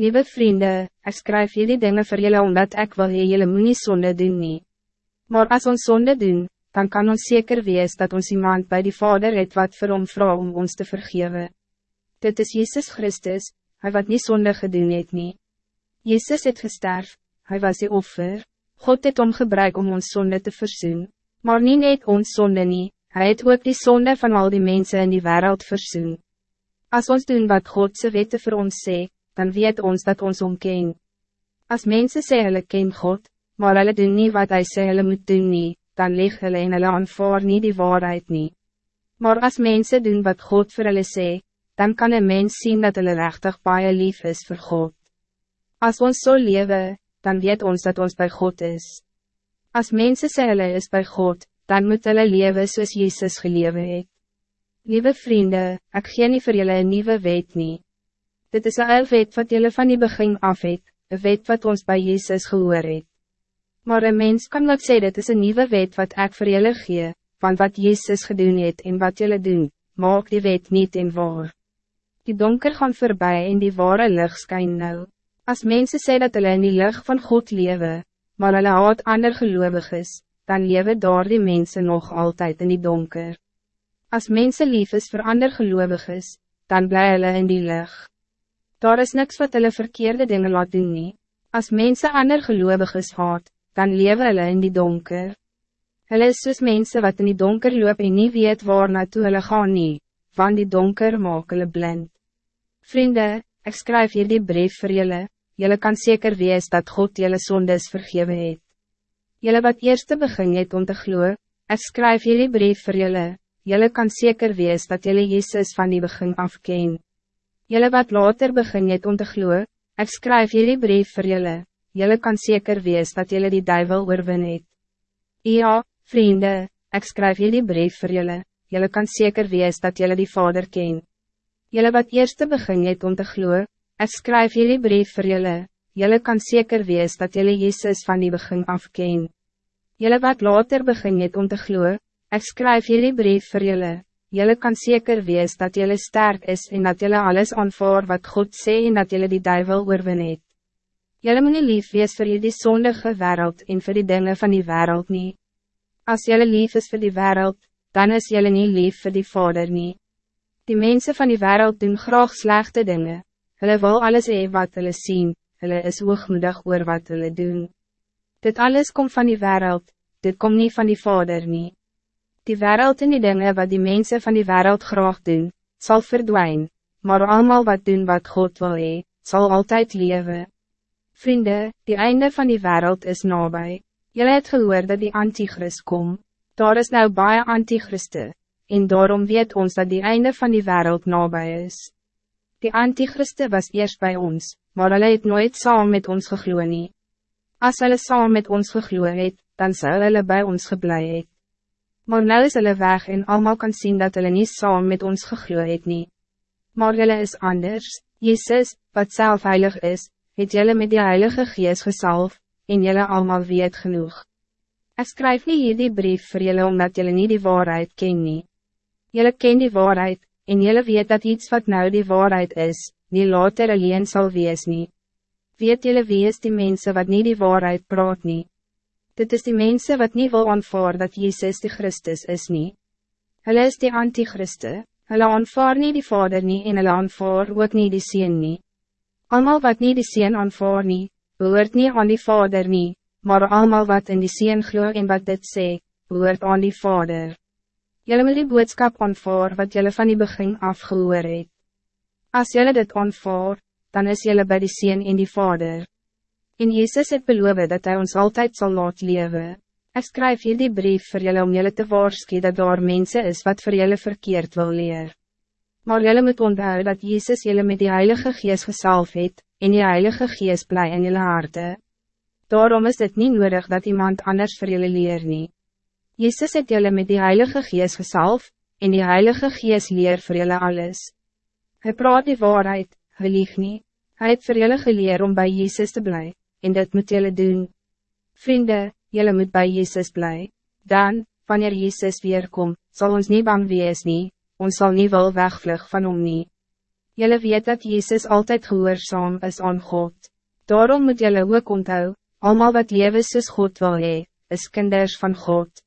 Lieve vrienden, ik schrijf jullie dingen voor jullie omdat ik wil je jullie moet nie sonde doen nie. Maar als ons zonde doen, dan kan ons zeker wees dat ons iemand bij die Vader het wat vir hom vrouw om ons te vergeven. Dit is Jezus Christus, hij wat niet zonde gedoen het nie. Jezus het gesterf, hij was die offer, God het om gebruik om ons zonde te verzoen, maar niet net ons zonde nie, hij het ook die zonde van al die mensen in die wereld verzoen. Als ons doen wat Godse wette voor ons sê, dan weet ons dat ons omken. Als mensen sê hulle ken God, maar hulle doen niet wat hij sê hulle moet doen nie, dan lig hulle en hulle aanvaar nie die waarheid nie. Maar als mensen doen wat God voor hulle sê, dan kan een mens zien dat hulle rechtig baie lief is voor God. Als ons zo so leven, dan weet ons dat ons bij God is. Als mensen sê hulle is bij God, dan moet hulle leven soos Jezus gelewe het. Lieve vrienden, ik gee nie vir julle een nieuwe wet nie. Dit is een wet wat julle van die begin af het, een wet wat ons bij Jezus gehoor het. Maar een mens kan ook sê dit is een nieuwe wet wat ik voor julle gee, van wat Jezus gedoen het en wat julle doen, maak die wet niet in waar. Die donker gaan voorbij en die ware licht skyn nou. Als mensen sê dat hulle in die licht van God lewe, maar hulle haat ander gelovig is, dan lewe daar die mensen nog altijd in die donker. Als mensen lief is voor ander gelovig is, dan bly hulle in die licht. Daar is niks wat hulle verkeerde dingen laat doen nie. As mense ander gelovig is haat, dan leven hulle in die donker. Hulle is soos mense wat in die donker loop en nie weet waar naartoe hulle gaan nie, van die donker maak hulle blind. Vrienden, ik schrijf hier die brief voor jullie. Jullie kan zeker wees dat God jullie zondes vergeven het. Jullie wat eerste begin het om te gloeien, ik schrijf jullie brief voor jullie. Jullie kan zeker wees dat jullie Jezus van die begin af ken. Jullie wat later begin het om te gloeien, ik schrijf jullie brief voor jullie. Jullie kan zeker wees dat jullie die duivel oorwin het. Ja, vrienden, ik schrijf jullie brief voor jullie. Jullie kan zeker wees dat jullie die vader ken. Jullie wat eerste begin het om te gloeien, ik schrijf jullie brief voor jullie. Jullie kan zeker wees dat jullie Jezus van die begin af ken. Jullie wat later begin het om te gloeien, ik schrijf jullie brief voor jullie. Jullie kan zeker wees dat jullie sterk is en dat jullie alles aanvaar wat God sê en dat jullie die duivel oorwin het. Jullie moet nie lief wees voor jullie zondige wereld en voor die dingen van die wereld niet. Als jullie lief is voor die wereld, dan is jullie niet lief voor die vader niet. Die mensen van die wereld doen graag slechte dingen. Hulle wil alles hee wat hulle zien, hulle is hoogmoedig oor wat hulle doen. Dit alles komt van die wereld, dit komt niet van die vader niet. Die wereld en die dingen wat die mensen van die wereld graag doen, zal verdwijnen, maar allemaal wat doen wat God wil hee, zal altijd leven. Vrienden, die einde van die wereld is nabij. Jullie het gehoord dat die antichrist kom, daar is nou baie antichristen en daarom weet ons dat die einde van die wereld nabij is. Die antichriste was eerst bij ons, maar hulle het nooit saam met ons gegloe nie. As hulle saam met ons gegloe het, dan zou hulle bij ons geblei het. Maar nou is hulle weg en allemaal kan zien dat hulle niet saam met ons gegloe het nie. Maar hulle is anders, Jezus, wat zelf heilig is, het julle met die heilige gees gesalf, en julle allemaal weet genoeg. Ik schrijf niet hier die brief voor jullie omdat jullie niet die waarheid ken nie. Jullie ken die waarheid, en jullie weet dat iets wat nou die waarheid is, niet later alleen zal wees nie. Weet jullie wie is die mensen wat niet die waarheid praat nie? Dit is die mensen wat niet wil aanvaar dat Jezus de Christus is nie. Hulle is die antichriste, hulle aanvaar nie die vader nie en hulle aanvaar ook nie die sien nie. Almal wat niet die sien aanvaar nie, behoort nie aan die vader nie, maar almal wat in die sien glo en wat dit sê, behoort aan die vader. Jullie moet die boodskap aanvaar wat jullie van die begin afgehoor het. As jullie dit aanvaar, dan is jullie bij die Seen en die Vader. En Jezus het beloof dat hij ons altijd zal laat leven. Ik schrijf hier die brief voor jullie om jullie te waarschuwen dat daar mensen is wat voor jullie verkeerd wil leer. Maar jullie moet onthouden dat Jezus jullie met die Heilige Geest gesalf het, en die Heilige Geest blij in jullie harte. Daarom is het niet nodig dat iemand anders voor jullie leer niet. Jezus het jullie met die Heilige Geest gesalf, en die Heilige Geest leer voor jullie alles. Hij praat die waarheid, hij lieg niet. Hij het voor jullie geleerd om bij Jezus te blijven, en dat moet jullie doen. Vrienden, jullie moet bij Jezus blijven. Dan, wanneer Jezus weer komt, zal ons niet bang wees nie, ons zal niet wel wegvlug van om nie. Jullie weet dat Jezus altijd gehoorzaam is aan God. Daarom moet jullie ook onthou, allemaal wat lewe soos God wil hee, is kinders van God.